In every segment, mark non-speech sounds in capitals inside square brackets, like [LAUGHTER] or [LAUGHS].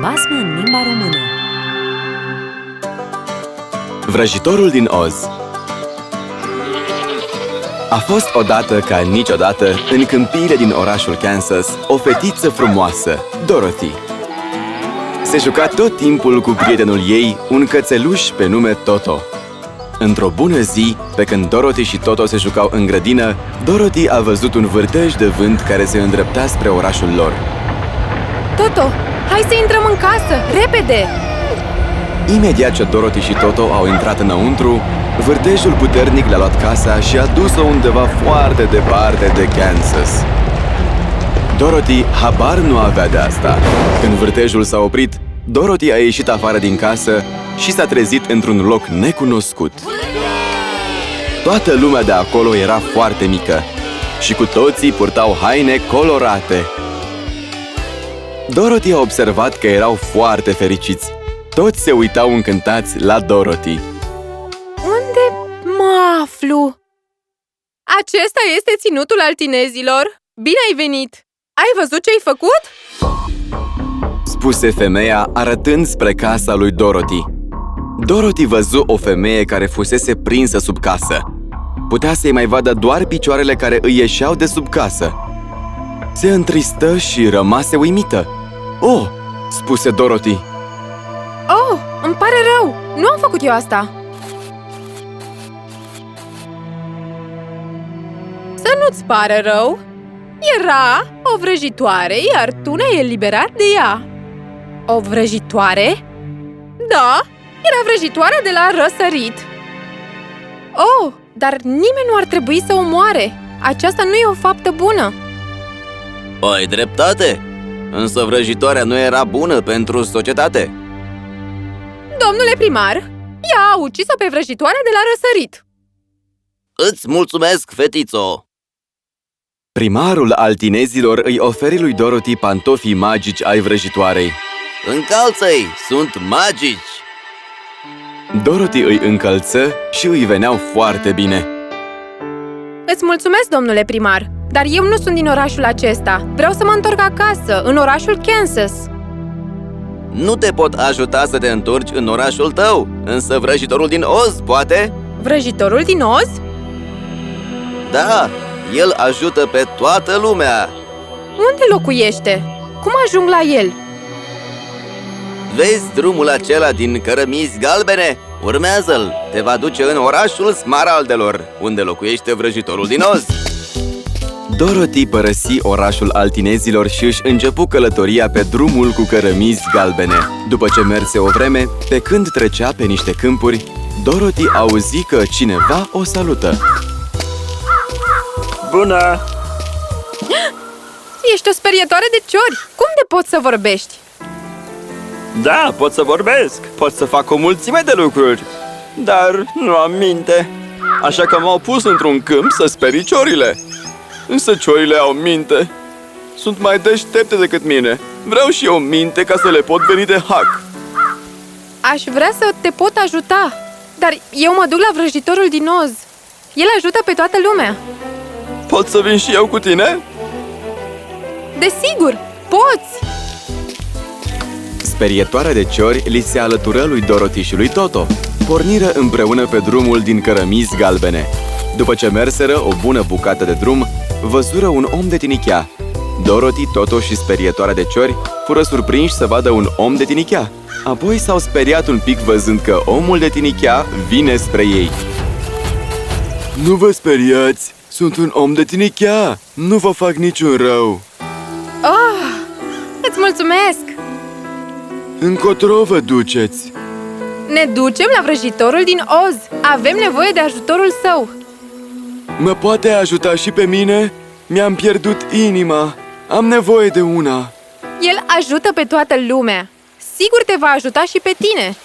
Basme în limba română Vrăjitorul din Oz A fost odată ca niciodată în câmpiile din orașul Kansas o fetiță frumoasă, Dorothy. Se juca tot timpul cu prietenul ei, un cățeluș pe nume Toto. Într-o bună zi, pe când Dorothy și Toto se jucau în grădină, Dorothy a văzut un vârtej de vânt care se îndrepta spre orașul lor. Toto, hai să intrăm în casă, repede! Imediat ce Dorothy și Toto au intrat înăuntru, vârtejul puternic le-a luat casa și a dus-o undeva foarte departe de Kansas. Dorothy habar nu avea de asta. Când vârtejul s-a oprit, Dorothy a ieșit afară din casă și s-a trezit într-un loc necunoscut. Toată lumea de acolo era foarte mică și cu toții purtau haine colorate. Dorothy a observat că erau foarte fericiți. Toți se uitau încântați la Dorothy. Unde mă aflu? Acesta este ținutul altinezilor? Bine ai venit! Ai văzut ce ai făcut? Spuse femeia arătând spre casa lui Dorothy. Dorothy văzu o femeie care fusese prinsă sub casă. Putea să-i mai vadă doar picioarele care îi ieșeau de sub casă. Se întristă și rămase uimită. Oh, spuse Dorothy. Oh, îmi pare rău! Nu am făcut eu asta! Să nu-ți pare rău! Era o vrăjitoare, iar tu ne-ai eliberat de ea! O vrăjitoare? Da, era vrăjitoarea de la răsărit! Oh, dar nimeni nu ar trebui să o moare! Aceasta nu e o faptă bună! Ai dreptate! Însă vrăjitoarea nu era bună pentru societate. Domnule primar, ea a ucis-o pe vrăjitoarea de la răsărit! Îți mulțumesc, fetițo! Primarul altinezilor îi oferi lui Dorothy pantofii magici ai vrăjitoarei. Încalță-i! Sunt magici! Dorothy îi încălță și îi veneau foarte bine. Îți mulțumesc, domnule primar, dar eu nu sunt din orașul acesta. Vreau să mă întorc acasă, în orașul Kansas. Nu te pot ajuta să te întorci în orașul tău, însă vrăjitorul din Oz poate? Vrăjitorul din Oz? Da, el ajută pe toată lumea! Unde locuiește? Cum ajung la el? Vezi drumul acela din cărămizi galbene? Urmează-l! Te va duce în orașul Smaraldelor, unde locuiește vrăjitorul din Oz! Dorothy părăsi orașul altinezilor și își începu călătoria pe drumul cu cărămizi galbene. După ce merse o vreme, pe când trecea pe niște câmpuri, Dorothy auzi că cineva o salută. Bună! Ești o sperietoare de ciori! Cum de poți să vorbești? Da, pot să vorbesc, pot să fac o mulțime de lucruri, dar nu am minte. Așa că m-au pus într-un câmp să sperii ciorile. Însă ciorile au minte. Sunt mai deștepte decât mine. Vreau și eu minte ca să le pot veni de hac. Aș vrea să te pot ajuta, dar eu mă duc la vrăjitorul din Oz. El ajută pe toată lumea. Pot să vin și eu cu tine? Desigur, poți! Sperietoarea de ciori li se alătură lui Dorothy și lui Toto. Porniră împreună pe drumul din cărămizi galbene. După ce merseră o bună bucată de drum, văzură un om de tinichea. Dorothy, Toto și sperietoarea de ciori fură surprinși să vadă un om de tinichea. Apoi s-au speriat un pic văzând că omul de tinichea vine spre ei. Nu vă speriați! Sunt un om de tinichea! Nu vă fac niciun rău! Oh, îți mulțumesc! Încotro vă duceți! Ne ducem la vrăjitorul din Oz! Avem nevoie de ajutorul său! Mă poate ajuta și pe mine? Mi-am pierdut inima! Am nevoie de una! El ajută pe toată lumea! Sigur te va ajuta și pe tine!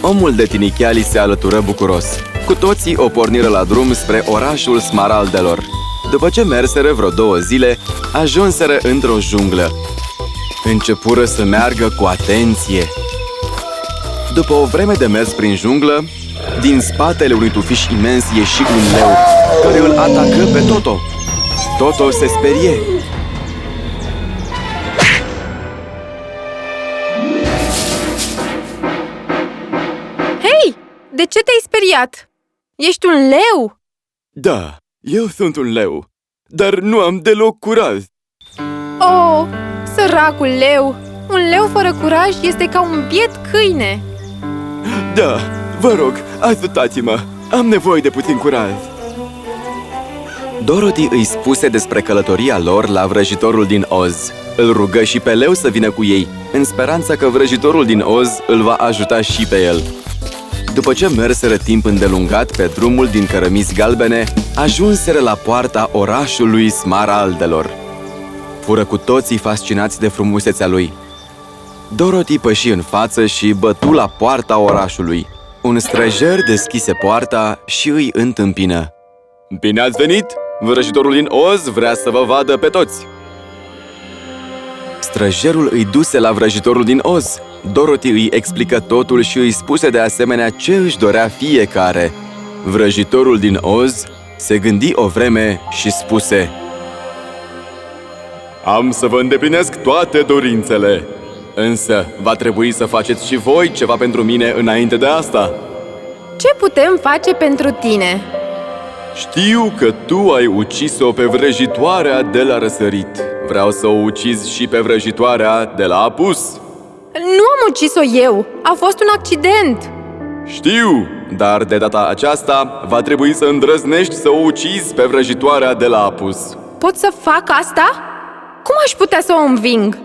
Omul de tinichea li se alătură bucuros. Cu toții o porniră la drum spre orașul Smaraldelor. După ce merseră vreo două zile, ajunseră într-o junglă. Începură să meargă cu atenție. După o vreme de mers prin junglă, din spatele unui tufiș imens ieși un leu, care îl atacă pe Toto. Toto se sperie. Hei! De ce te-ai speriat? Ești un leu? Da, eu sunt un leu, dar nu am deloc curaj. Oh, săracul leu! Un leu fără curaj este ca un biet câine! Da, vă rog, ajutați-mă! Am nevoie de puțin curaj! Dorothy îi spuse despre călătoria lor la vrăjitorul din Oz. Îl rugă și pe leu să vină cu ei, în speranța că vrăjitorul din Oz îl va ajuta și pe el. După ce merseră timp îndelungat pe drumul din cărămizi galbene, ajunseră la poarta orașului Smaraldelor. Fură cu toții fascinați de frumusețea lui. Dorothy păși în față și bătu la poarta orașului. Un străjer deschise poarta și îi întâmpină. Bine ați venit! Vrăjitorul din Oz vrea să vă vadă pe toți! Străjerul îi duse la vrăjitorul din Oz. Dorothy îi explică totul și îi spuse de asemenea ce își dorea fiecare. Vrăjitorul din Oz se gândi o vreme și spuse Am să vă îndeplinesc toate dorințele, însă va trebui să faceți și voi ceva pentru mine înainte de asta. Ce putem face pentru tine? Știu că tu ai ucis-o pe vrăjitoarea de la răsărit. Vreau să o ucizi și pe vrăjitoarea de la apus. Nu am ucis-o eu! A fost un accident! Știu, dar de data aceasta va trebui să îndrăznești să o ucizi pe vrăjitoarea de la apus. Pot să fac asta? Cum aș putea să o înving?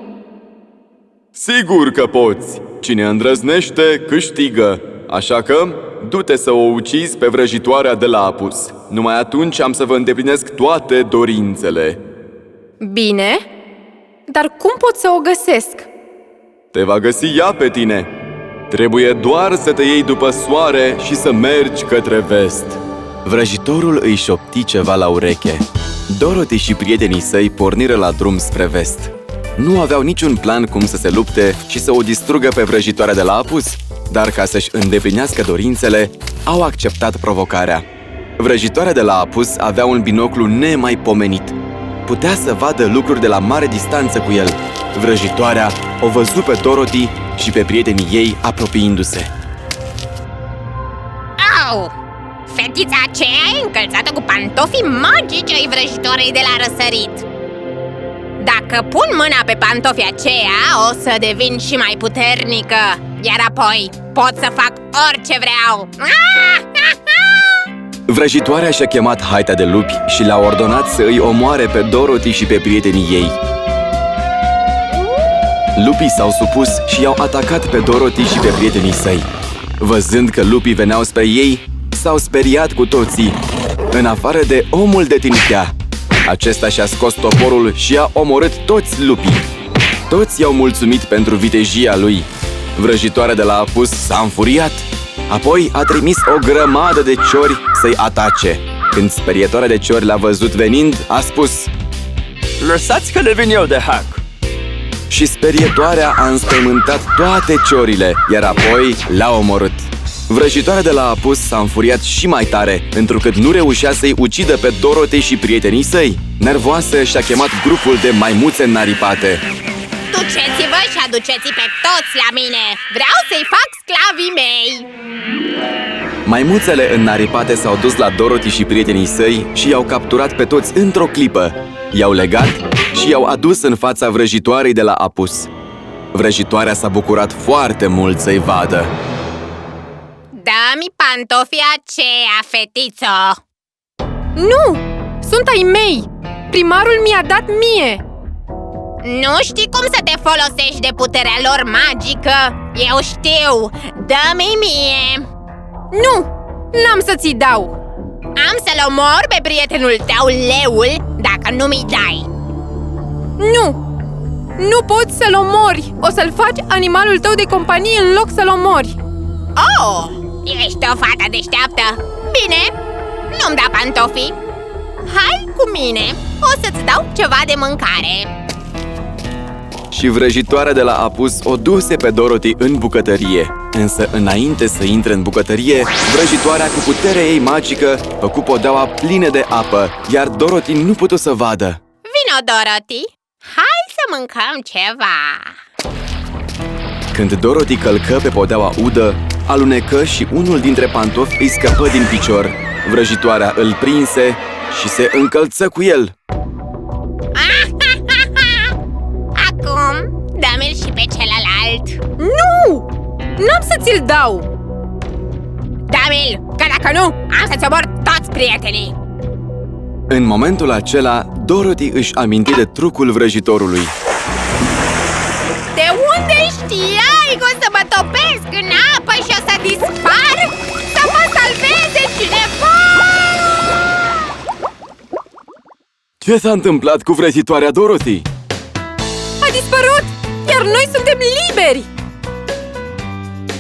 Sigur că poți! Cine îndrăznește, câștigă. Așa că, du-te să o ucizi pe vrăjitoarea de la apus. Numai atunci am să vă îndeplinesc toate dorințele. Bine, dar cum pot să o găsesc? Te va găsi ea pe tine. Trebuie doar să te iei după soare și să mergi către vest. Vrăjitorul îi șopti ceva la ureche. Dorothy și prietenii săi porniră la drum spre vest. Nu aveau niciun plan cum să se lupte și să o distrugă pe vrăjitoarea de la apus, dar ca să-și îndeplinească dorințele, au acceptat provocarea. Vrăjitoarea de la apus avea un binoclu nemaipomenit. Putea să vadă lucruri de la mare distanță cu el. Vrăjitoarea o văzu pe Dorothy și pe prietenii ei apropiindu-se. Au! Fetița aceea e încălțată cu pantofii magici ai vrăjitoarei de la răsărit Dacă pun mâna pe pantofii aceea, o să devin și mai puternică Iar apoi pot să fac orice vreau [LAUGHS] Vrăjitoarea și-a chemat haita de lupi și le-a ordonat să îi omoare pe Dorothy și pe prietenii ei. Lupii s-au supus și i-au atacat pe Dorothy și pe prietenii săi. Văzând că lupii veneau spre ei, s-au speriat cu toții, în afară de omul de tinichea. Acesta și-a scos toporul și a omorât toți lupii. Toți i-au mulțumit pentru vitejia lui. Vrăjitoarea de la apus s-a înfuriat. Apoi a trimis o grămadă de ciori să-i atace. Când sperietoarea de ciori l-a văzut venind, a spus Lăsați că le vin eu de hack! Și sperietoarea a înspăimântat toate ciorile, iar apoi l-a omorât. Vrăjitoarea de la apus s-a înfuriat și mai tare, întrucât nu reușea să-i ucidă pe Dorotei și prietenii săi. Nervoasă și-a chemat grupul de maimuțe înaripate. Duceți-vă și aduceți pe toți la mine Vreau să-i fac sclavii mei Maimuțele înaripate s-au dus la Dorothy și prietenii săi și i-au capturat pe toți într-o clipă. I-au legat și i-au adus în fața vrăjitoarei de la apus. Vrăjitoarea s-a bucurat foarte mult să-i vadă. Dă-mi pantofii aceea, fetiță Nu! Sunt ai mei! Primarul mi-a dat mie! Nu știi cum să te folosești de puterea lor magică? Eu știu! Dă-mi mie! Nu! N-am să ți dau! Am să-l omor pe prietenul tău, leul, dacă nu mi dai Nu! Nu poți să-l omori! O să-l faci animalul tău de companie în loc să-l omori! Oh! Ești o fată deșteaptă! Bine, nu-mi da pantofii Hai cu mine, o să-ți dau ceva de mâncare Și vrăjitoarea de la apus o duse pe Dorothy în bucătărie. Însă, înainte să intre în bucătărie, vrăjitoarea cu puterea ei magică făcu podeaua plină de apă, iar Dorothy nu putu să vadă. Vino, Dorothy! Hai să mâncăm ceva! Când Dorothy călcă pe podeaua udă, alunecă și unul dintre pantofi îi scăpă din picior. Vrăjitoarea îl prinse și se încălță cu el. [LAUGHS] Acum, dă-mi-l și pe celălalt Nu! N-am să ți-l dau! Dă-mi-l, că dacă nu, am să-ți omor toți prietenii În momentul acela, Dorothy își aminti de trucul vrăjitorului. De unde știai că o să mă topesc în apă și o să dispar? Să mă salveze cineva! Ce s-a întâmplat cu vrăjitoarea Dorothy? A dispărut! Iar noi suntem liberi!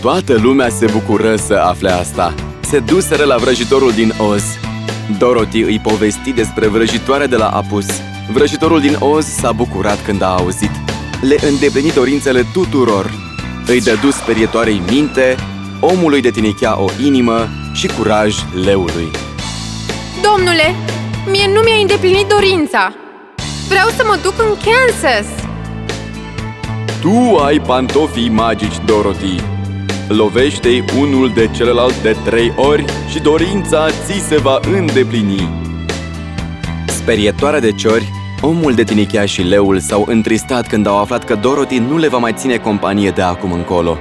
Toată lumea se bucură să afle asta. Se duseră la vrăjitorul din Oz. Dorothy îi povesti despre vrăjitoarea de la Apus. Vrăjitorul din Oz s-a bucurat când a auzit. Le îndeplini dorințele tuturor. Îi dădu sperietoarei minte, omului de tinichea o inimă și curaj leului. Domnule, mie nu mi-a îndeplinit dorința! Vreau să mă duc în Kansas! Tu ai pantofii magici, Dorothy. Lovește-i unul de celălalt de trei ori și dorința ți se va îndeplini. Sperietoarea de ciori, omul de tinichea și leul s-au întristat când au aflat că Dorothy nu le va mai ține companie de acum încolo.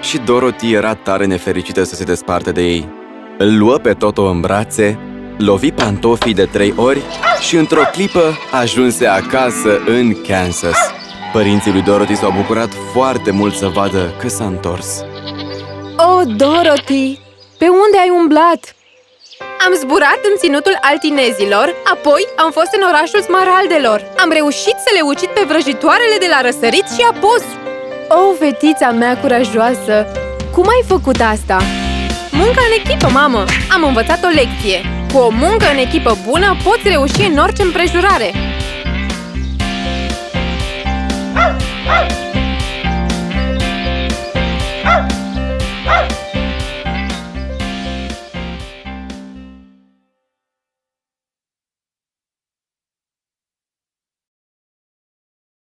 Și Dorothy era tare nefericită să se desparte de ei. Îl luă pe Toto în brațe, lovi pantofii de trei ori și într-o clipă ajunse acasă în Kansas. Părinții lui Dorothy s-au bucurat foarte mult să vadă că s-a întors. Oh, Dorothy! Pe unde ai umblat? Am zburat în ținutul altinezilor, apoi am fost în orașul smaraldelor. Am reușit să le ucid pe vrăjitoarele de la răsărit și apus. O, fetița mea curajoasă! Cum ai făcut asta? Munca în echipă, mamă! Am învățat o lecție. Cu o muncă în echipă bună poți reuși în orice împrejurare. Ah! Ah!